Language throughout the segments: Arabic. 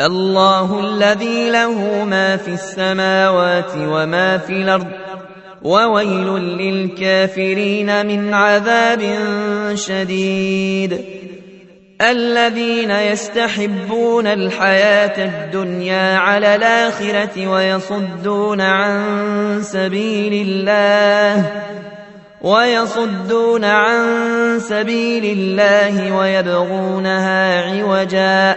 الله الذي له ما في السماوات وما في الأرض وويل للكافرين من عذاب شديد. الذين يستحبون الحياة الدنيا على الآخرة ويصدون عن سبيل الله ويصدون عن سبيل الله ويبغونها عوجا.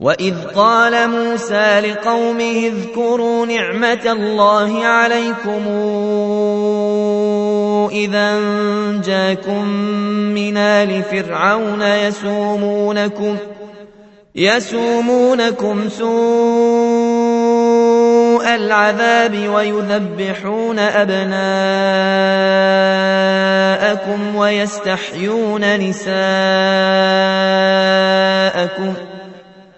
واذ قال موسى لقومه اذكروا نعمه الله عليكم اذا جاكم من ال فرعون يسومونكم يسومونكم سوء العذاب ويذبحون ابناءكم ويستحيون نساءكم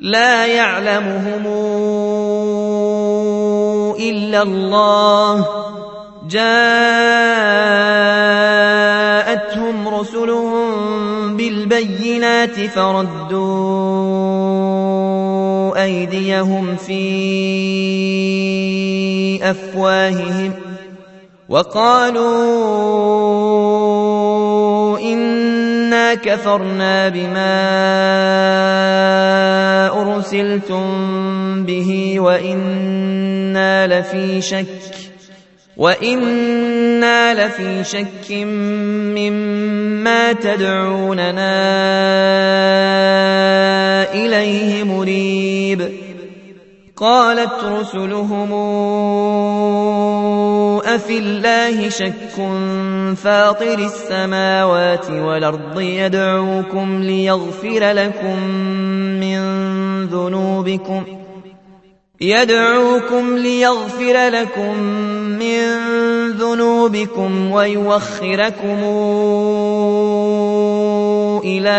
لا يعلمهم إلا الله. جاءتهم رسلهم بالبينات فردوا أيديهم في أفواههم وقالوا كفرنا بما أرسلتم به وإنا لفي شك وإنا لفي شك مما تدعوننا إليه مريب. قالت رسلهم أفي الله شك فاطر السماوات والأرض يدعوكم ليغفر لكم من ذنوبكم يدعوكم ليغفر لكم من ذنوبكم ويوخركم إلى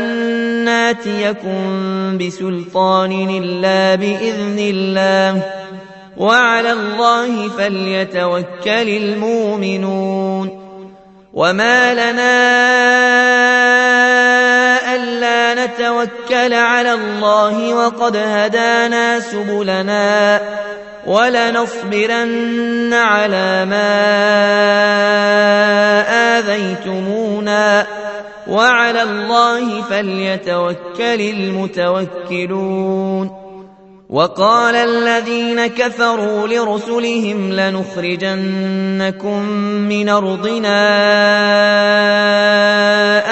ناتيكم بسلطان إلا بإذن الله وعلى الله فليتوكل المؤمنون وما لنا ألا نتوكل على الله وقد هدانا سبلنا ولنصبرن على ما آذيتمونا وعلى الله فليتوكل المتوكلون. وقال الذين كفروا لرسلهم لنخرجنكم من أرضنا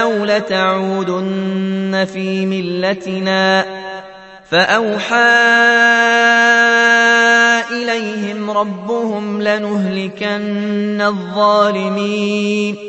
أو لتعودن في ملتنا. فأوحى إليهم ربهم لنهلكن الظالمين.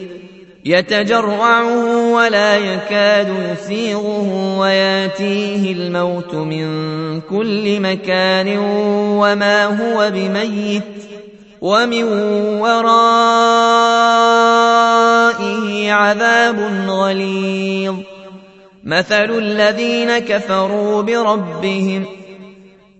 يتجرعه ولا يكاد يسيغه وياتيه الموت من كل مكان وما هو بميت ومن ورائه عذاب غليظ. مثل الذين كفروا بربهم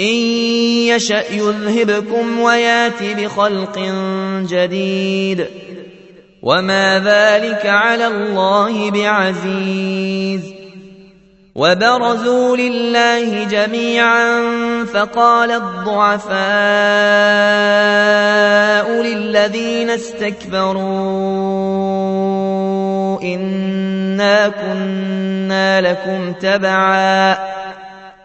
إن يشأ يذهبكم ويات بخلق جديد. وما ذلك على الله بعزيز. وبرزوا لله جميعا فقال الضعفاء للذين استكبروا إنا كنا لكم تبعاً.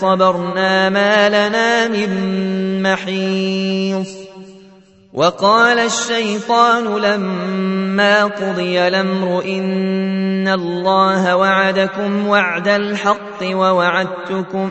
صبرنا ما لنا من محيص. وقال الشيطان لما قضي الأمر إن الله وعدكم وعد الحق ووعدتكم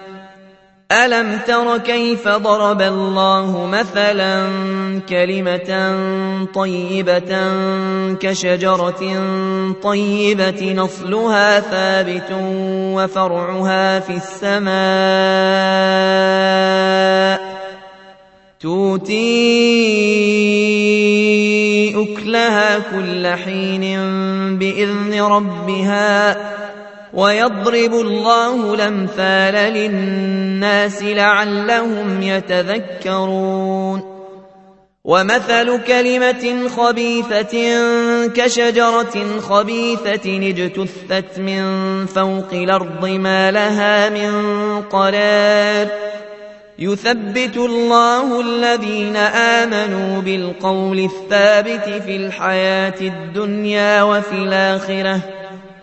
الم تر كيف ضرب الله مثلا كلمه طيبه كشجره طيبه نصلها ثابت وفرعها في السماء تؤتي اكلها كل حين باذن ربها ويضرب الله الأمثال للناس لعلهم يتذكرون. ومثل كلمة خبيثة كشجرة خبيثة اجتثت من فوق الأرض ما لها من قرار. يثبت الله الذين آمنوا بالقول الثابت في الحياة الدنيا وفي الآخرة.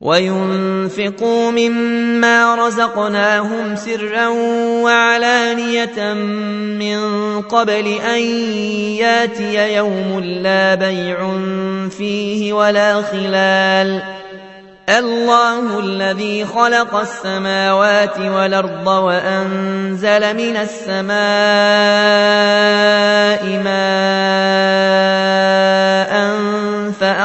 وينفقوا مما رزقناهم سرا وعلانيه من قبل ان ياتي يوم لا بيع فيه ولا خلال الله الذي خلق السماوات والارض وانزل من السماء ماء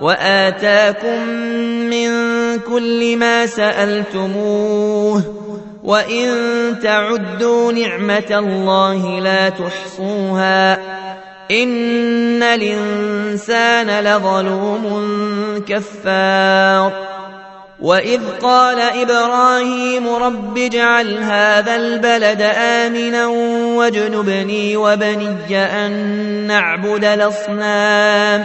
وآتاكم من كل ما سألتموه وإن تعدوا نعمة الله لا تحصوها إن الإنسان لظلوم كفار وإذ قال إبراهيم رب اجعل هذا البلد آمنا واجنبني وبني أن نعبد الأصنام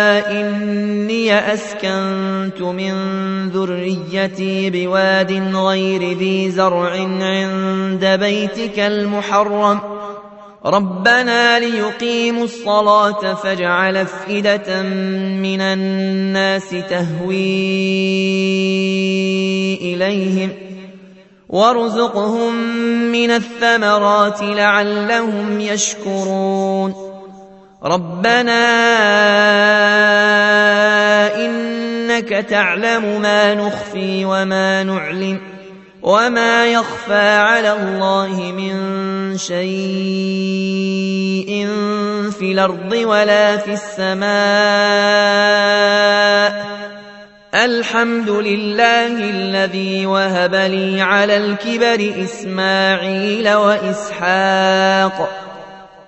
إني أسكنت من ذريتي بواد غير ذي زرع عند بيتك المحرم. ربنا ليقيموا الصلاة فاجعل أفئدة من الناس تهوي إليهم ۖ وارزقهم من الثمرات لعلهم يشكرون. ربنا انك تعلم ما نخفي وما نعلم وما يخفى على الله من شيء في الأرض ولا في السماء الحمد لله الذي وهب لي على الكبر اسماعيل واسحاق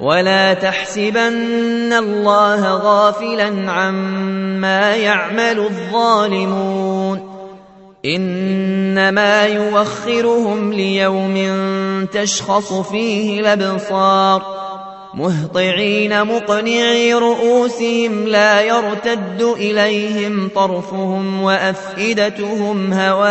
ولا تحسبن الله غافلا عما يعمل الظالمون. إنما يوخرهم ليوم تشخص فيه الأبصار. مهطعين مقنعي رؤوسهم لا يرتد إليهم طرفهم وأفئدتهم هواء.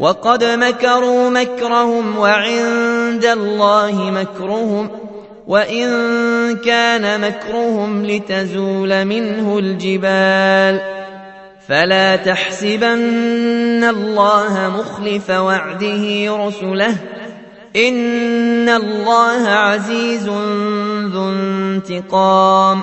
وقد مكروا مكرهم وعند الله مكرهم وإن كان مكرهم لتزول منه الجبال فلا تحسبن الله مخلف وعده رسله إن الله عزيز ذو انتقام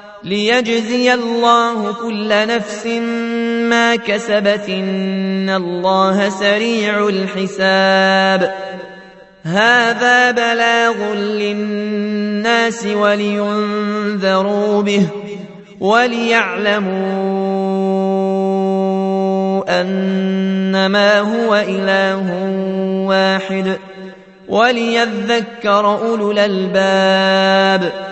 ليجزي الله كل نفس ما كسبت إن الله سريع الحساب. هذا بلاغ للناس ولينذروا به وليعلموا أنما هو إله واحد وليذكر أولو الألباب.